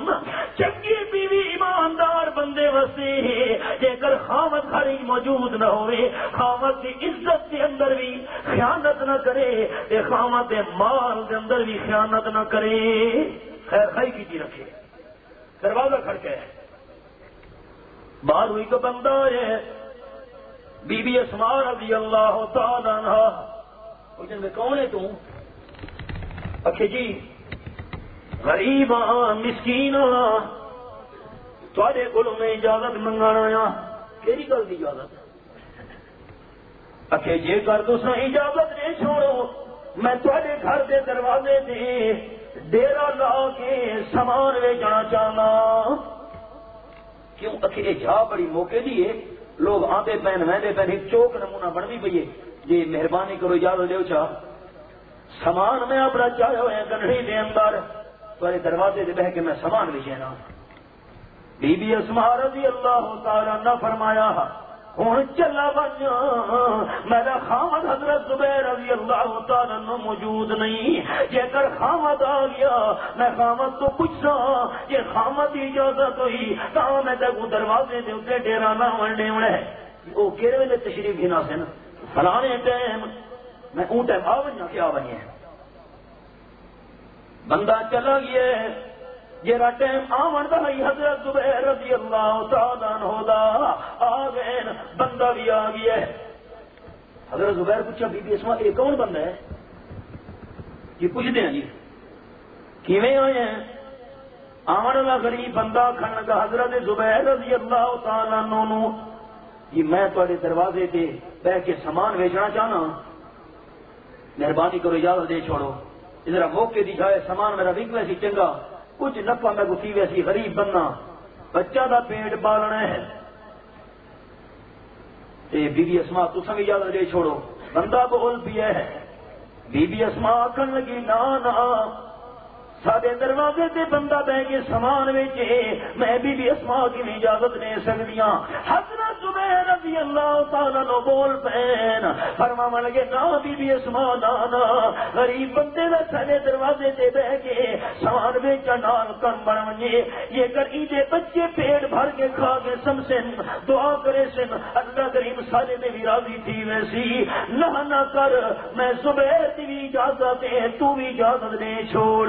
Speaker 3: چکی بیوی ایماندار بندے وسے ہے جے کر خامد گھر موجود نہ ہوئے خامد کی عزت کے اندر بھی خیال خیانت نہ کرے، اے خامت مال کے اندر بھی خیانت نہ کرے۔ خیر خی کی رکھے۔ دروازہ کھڑکے باہر ہوئی تو بندہ ہے۔ بی بی اسما رضی اللہ تعالی عنہ۔ میں کون ہے تم اکھے جی غریب ہاں مسکین ہاں تھوڑے کو میں اجازت منگانا کہڑی گل کی اجازت؟ اکھے جے کر تو اجازت نہیں چھوڑو۔ میں تھوڑے گھر دے دروازے دے ڈیرا لا کے سامان ویچنا چاہنا کیوں؟ اکھے جا بڑی موقع دیے لوگ آتے پہن وہدے پہن ایک چوک نمونہ بن بھی پی جی مہربانی کرو اجازت دو چاہ سامان میں اپنا چاہے ہوئے گنڈی دے اندر تھوڑے دروازے دے بہ کے میں سامان بھی ویچنا بی بی اسما رضی اللہ تعالی نہ فرمایا ہوں چلا بن میرا خامد حضرت زبیر رضی اللہ تعالی موجود نہیں۔ جے کر خامد آ گیا، میں خامد تو پوچھا یہ خامد کی اجازت ہوئی تو میں تک دروازے دے اتنے ڈیرا نہ ونڈے ہے۔ وہ کہڑے ویلے تشریف گنا سن؟ فلانے ٹائم میں اون ٹائم آ بنیا کیا بنیا بندہ چلا گیا جرا ٹائم آمن بھائی حضرت زبیر رضی اللہ تعالیٰ عنہ دا۔ آ گئے بندہ بھی آ ہے۔ حضرت زبیر پوچھا، بی بی اسما یہ کون بندہ ہے؟ یہ پوچھتے ہیں جی کیویں آئے ہیں؟ آمن والا غریب بندہ کھن کا حضرت زبیر رضی اللہ تعالیٰ عنہ نو جی میں تھوڑے دروازے تے بہ کے سامان ویچنا چاہنا۔ مہربانی کرو، اجازت دے چھوڑو۔ ادھر موقع دی جائے، سامان میرا وک ویسی چنگا۔ کچھ نفا میں گسی ویسی غریب بننا بچہ دا پیٹ بالنا ہے۔ تے بی بی اسما تو سنگ یاد دے چھوڑو۔ بندہ بول پیا ہے۔ بی بی اسما آخر لگی نا نا سارے دروازے تے بندہ بہ کے سامان ویچے، میں بھی بھی اسما کی بھی اجازت لے سکتی ہوں حضرت زبیر رضی اللہ تعالیٰ نو بول پین فرما لگے نا بی بی اسما نانا غریب بندے دا سارے دروازے تے بہ کے سامان ویچا نال کم بن منجے یہ کر ایدے بچے پیٹ بھر کے کھا کے سم سن، دعا کرے سن۔ اللہ کریم سارے دے بھی راضی تھی ویسی۔ نہ نہ کر، میں زبیر دی بھی اجازت ہے، تو بھی اجازت دے چھوڑ۔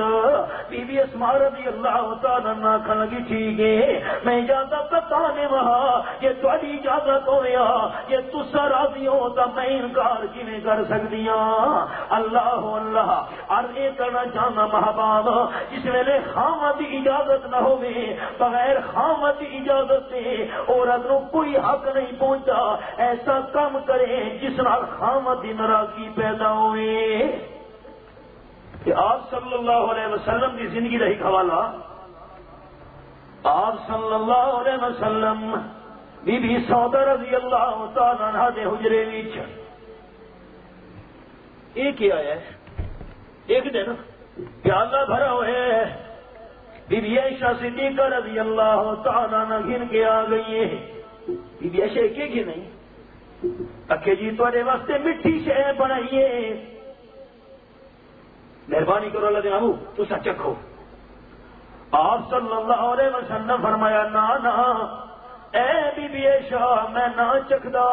Speaker 3: بی بی اسما رضی اللہ تعالی نہ کھلگی ٹھیک ہے۔ میں اجازت بتانے وہاں یہ تھوڑی اجازت ہو گیا۔ یہ تسا راضی ہو تو میں انکار کیویں کر سکتی ہوں اللہ اللہ اور یہ کرنا چاہنا محباب، جس ویلے خامت اجازت نہ ہو بغیر خامت اجازت سے عورت نو کوئی حق نہیں پہنچا ایسا کام کرے جس نال خامت ناراضگی پیدا ہوئے کہ آپ صلی اللہ علیہ وسلم کی زندگی کا ایک حوالہ آپ صلی اللہ علیہ وسلم بی بی سودا رضی اللہ تعالیٰ دے حجرے وچ۔ یہ کیا ہے؟ ایک دن پیالہ بھرا ہوئے۔ بی بی عائشہ صدیقہ رضی اللہ تعالیٰ نہ گن کے آ گئی ہے۔ بی بی عائشہ کے گی نہیں۔ اکھے جی تھوڑے واسطے مٹی شہ بنائیے مہربانی کرو اللہ دے ابو تو چکھو۔ آپ صلی اللہ علیہ وسلم فرمایا، نا نا، اے بی بی شاہ، میں نہ چکھدا۔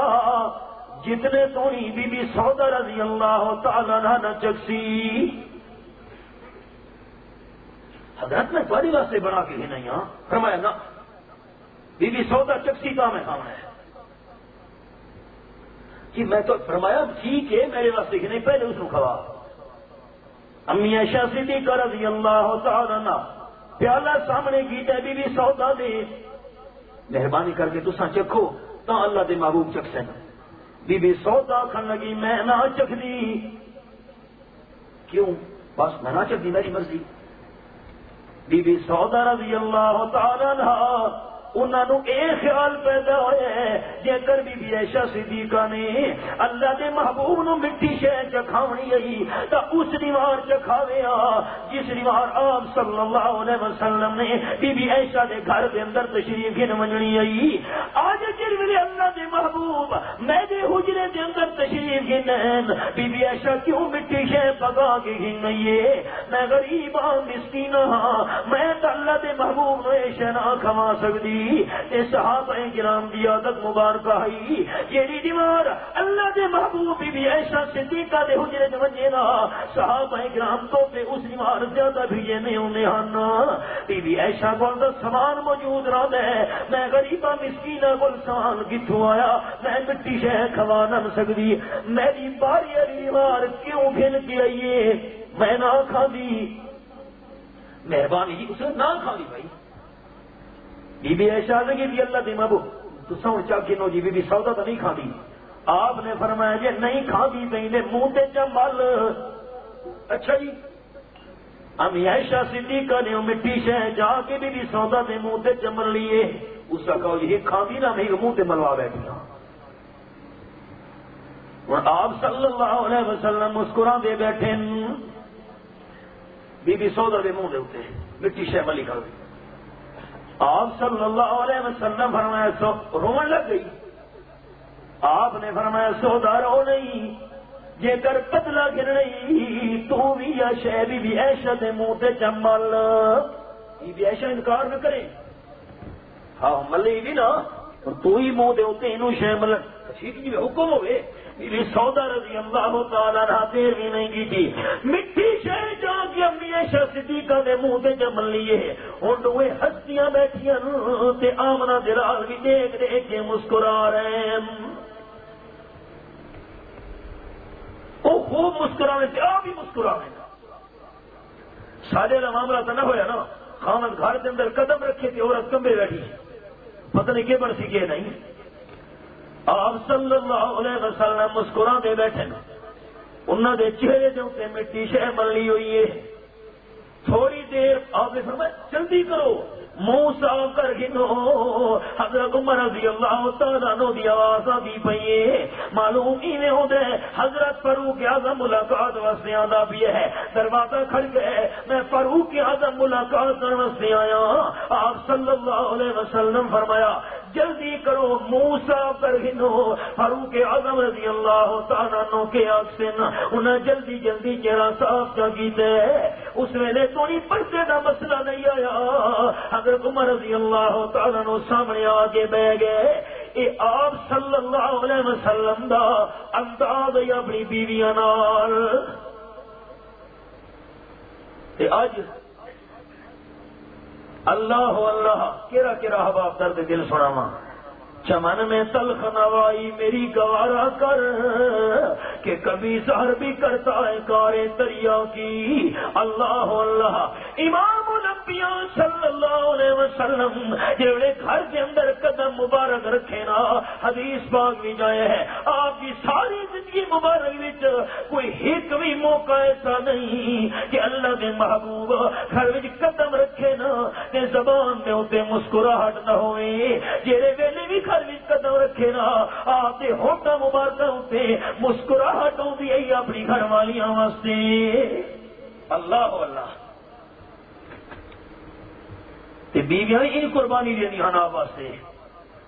Speaker 3: جتنے تونی بی بی سودا رضی اللہ تعالی نہ چکسی حضرت میں تھوڑی واسطے بنا کے ہی نہیں ہاں۔ فرمایا، نا، بی بی سودا چکسی کا میں کھانا ہے کہ جی، میں تو فرمایا، ٹھیک ہے، میرے واسطے کہ نہیں، پہلے اس کو کھوا۔ امی ایشا صدیقہ رضی اللہ تعالی نا پیالہ سامنے کی بی بی سودا دے۔ مہربانی کر کے تسا چکھو تو اللہ دے محبوب چک سن۔ بی بی سودا کھن لگی، میں نہ چکھ دی کیوں؟ بس میں نہ چک دی میری مرضی۔ بی بی سودا رضی اللہ تعالی عنہ انہوں یہ خیال پیدا ہوا ہے جے کر بھی بھی ایشا صدیقہ نے اللہ دے محبوب نو مٹی شہ چکھاونی آئی تا اس ریوار چکھاوے جس ریوار آپ صلی اللہ علیہ وسلم نے بی بی ایشا دے گھر دے اندر تشریف گن منجنی آئی آج جر ویلے اللہ دے محبوب، میں دے حجرے دے اندر تشریف گنن بی بی ایشا کیوں مٹی شہ پگا کے گن گئی میں غریب ہاں مسکین ہاں میں تو اللہ دے محبوب نو ایشا نہ کھوا سکتی صحابہ کرام دی عادت مبارکہ ہے جیڑی یعنی دیوار اللہ دے محبوب بھی ایسا صدیقہ دے حجرے دے وجے نا صحابہ کرام تو پہ اس دیوار زیادہ بھی یہ نہیں ہونے ہن۔ بی بی ایسا کول دا سامان موجود رہا ہے۔ میں غریبا مسکینہ کول سامان کتھوں آیا؟ میں مٹی شہ کھوا نہ سکتی میری باری دیوار کیوں گھن کے آئیے میں نہ کھا دی مہربانی جی اسے نہ کھا دی بھائی۔ بی بی ایشا لگی تھی اللہ دی مبو تو سو چا گنو جی بی بی سودا تو نہیں کھاندی آپ نے فرمایا جی نہیں کھاندی تو انہیں منہ تے چمبل اچھا جی۔ ہم ایشا صدیقہ نے مٹی شہ جا کے بی بی سودا دے منہ تے چمر لیے۔ اس کا کہو جی کھاندی نہ نہیں منہ تے ملوا بیٹھی ہوں اور آپ صلی اللہ علیہ وسلم مسکرا دے بیٹھے۔ بی بی سودا دے منہ دے ہوتے مٹی شہ ملی کر دی۔ آپ صلی اللہ علیہ وسلم فرمایا، سو رون لگ گئی۔ آپ نے فرمایا سودا رو نہیں، جے کر پتلا گر رہی، تو بھی یا شہ بھی بھی ایشا دے منہ تے چمل یہ بھی ایشا انکار نہ کرے۔ ہاں ملے بھی نا تو ہی منہ دے ہوتے انہوں شہ ملن ٹھیک جی حکم ہوئے۔ میری سودا رضی اللہ تعالیٰ نہ دیر بھی نہیں کی تھی۔ مٹی شہر جا کے امی ایشا صدیقہ دے منہ تے جمن لیے ہوں دوے ہستیاں بیٹھیاں تے آمنا دلال بھی دیکھ دیکھ کے مسکرا رہے ہیں۔ وہ خوب مسکرا رہے تھے آپ بھی مسکرا رہے سارے کا معاملہ تو نہ ہوا نا۔ خامد گھر کے اندر قدم رکھے تھے عورت کمبے بیٹھی۔ پتہ نہیں کہ بڑھ سکے نہیں۔ آپ صلی اللہ علیہ وسلم مسکرا دے بیٹھے انہوں دے چہرے کے اتنے مٹی شہ ملی ہوئی ہے۔ تھوڑی دیر آپ نے فرمایا، جلدی کرو۔ منہ صاف کر گنو حضرت عمر رضی اللہ تعالیٰ نو دی آواز آدھی پئیے معلوم ہی نہیں ہوتے حضرت فاروق اعظم ملاقات واسطے آدھا بھی ہے۔ دروازہ کھڑ گئے میں فاروق اعظم ملاقات کرنے واسطے آیا ہاں۔ آپ صلی اللہ علیہ وسلم فرمایا جلدی کرو منہ صاف کر گنو فاروق اعظم رضی اللہ تعالیٰ نو کے آکسن انہیں جلدی جلدی چہرہ صاف کیا کیتے۔ اس ویلے تو نہیں پڑھتے کا مسئلہ نہیں آیا۔ حضرت عمر رضی اللہ تعالیٰ نو سامنے آگے بہ گئے۔ اے آپ صلی اللہ علیہ وسلم دا انداز اپنی بیویاں نال۔ تے اج اللہ اللہ کیرا کیرا حباب درد دل سناواں۔ چمن میں تلخ نوائی میری گوارا کر کہ کبھی سہر بھی کرتا ہے کارے دریا کی۔ اللہ اللہ۔ امام الانبیاء صلی اللہ علیہ وسلم جڑے گھر کے اندر قدم مبارک رکھے نا، حدیث باغ بھی جائے ہیں آپ کی ساری زندگی مبارک وچ کوئی ایک بھی موقع ایسا نہیں کہ اللہ کے محبوب گھر وچ قدم رکھے نا کہ زبان میں اسے مسکراہٹ نہ ہوئے۔ جڑے ویلے بھی گھر قدم رکھے نا، آپ کے ہوٹا مبارک اتنے مسکراہٹ آتی ہے اپنی گھر والیاں واسطے۔ اللہ اللہ۔ بیویاں ان قربانی دینی ہن آپ واسطے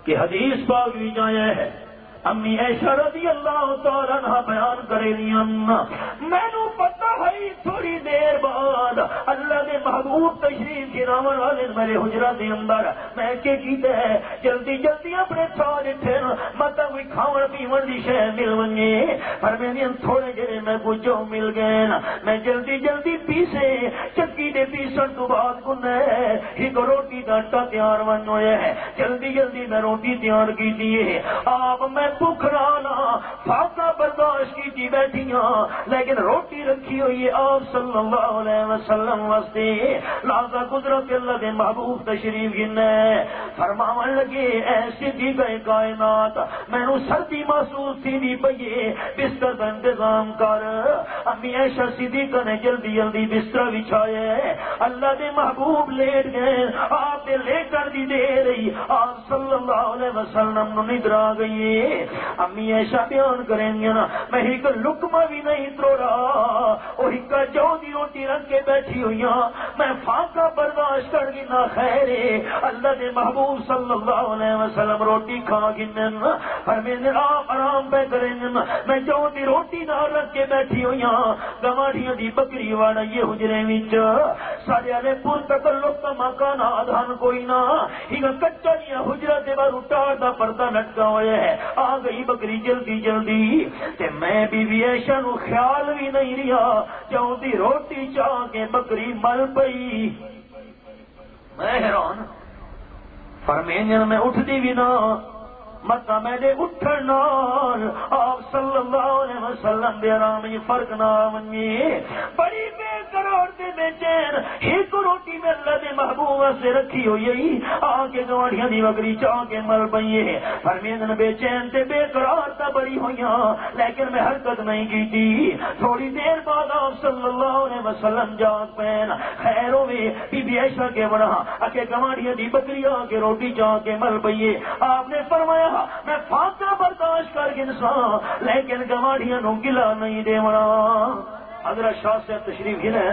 Speaker 3: کہ حدیث پاک بھی جایا ہے۔ امی ایشا رضی اللہ تعالی عنہ بیان کرے دیا مینو پتا انتہائی تھوڑی دیر بعد اللہ کے محبوب تشریف کی راون والے میرے حجرا کے اندر، میں کہ کیتے ہے جلدی جلدی اپنے تھوڑ پھر مت کوئی کھاون پیون کی شہ مل ونجے پر میں نے تھوڑے جڑے میں کچھ مل گئے نا، میں جلدی جلدی پیسے، چکی دے پیسن تو بعد کن ہے ایک روٹی کا آٹا تیار ون ہوئے ہے، جلدی جلدی میں روٹی تیار کی دیے آپ میں بھوک رانا فاقہ برداشت کی تھی بیٹھی ہاں لیکن روٹی رکھی ہوئی ہے آپ صلی اللہ علیہ وسلم واسطے۔ لازا قدرت اللہ دے محبوب تشریف گنے فرماون لگے ایسی تھی گئے کائنات میں نو سردی محسوس تھی دی پئیے بستر کا انتظام کر۔ امی ایشا صدیقہ نے جلدی جلدی بستر بچھائے اللہ دے محبوب لیٹ گئے، آپ دے لے کر دی دے رہی۔ آپ صلی اللہ علیہ وسلم نو ندر آ گئی امی ایشا بیان کریں گے نا، میں ایک لکما بھی نہیں توڑا وہ ایک جو دی روٹی رکھ کے بیٹھی ہوئی ہوں میں فاقہ برداشت کر گی نہ خیرے اللہ دے محبوب صلی اللہ علیہ وسلم روٹی کھا گن پر میں آپ آرام پہ کریں گے نا۔ میں جو دی روٹی نہ رکھ کے بیٹھی ہوئی ہوں گواڑیاں دی بکری واڑا یہ حجرے وچ۔ سارے والے پور تک لوگ مکان آدھان کوئی نہ ایک کچا دیا حجرا دے بار اٹھار دا پردہ لٹکا ہوئے ہے۔ آ گئی بکری جلدی جلدی تے میں بی بی ایشا نو خیال بھی نہیں رہا جاؤں دی روٹی چاہ کے بکری مل پئی۔ میں حیران ہاں۔ فرمینجن میں اٹھتی بھی نہ متا میں دے اٹھن نال آپ صلی اللہ علیہ وسلم دے آرام یہ فرق نہ ونجی بڑی بے قرار دے بے چین ایک روٹی میں اللہ دے محبوب سے رکھی ہوئی ہے۔ آ کے گواڑیاں دی بکری چاہ کے مل پئی ہے۔ فرمیندن بے چین تے بے قرار تا بڑی ہویاں لیکن میں حرکت نہیں کی تھی تھوڑی دیر بعد آپ صلی اللہ علیہ وسلم جاگ پین۔ خیروں میں بی بی عائشہ کے بڑا اکے گواڑیاں دی بکری آ کے روٹی چاہ کے مل پئی ہے۔ آپ نے فرمایا میں فاقہ برداشت کر انسان، لیکن گواڑیاں نو گلا نہیں دے اگر شاہ سے تشریف ہی ہے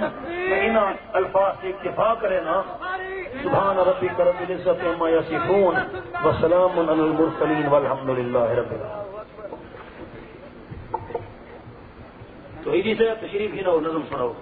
Speaker 3: میں ان الفاظ سے اکتفا کرے نا۔ سبحان ربی کرم العزت ما یصفون وسلام علی المرسلین والحمد للہ رب العالمین۔ تو ہی سے تشریف ہی نہ نظم سناؤ۔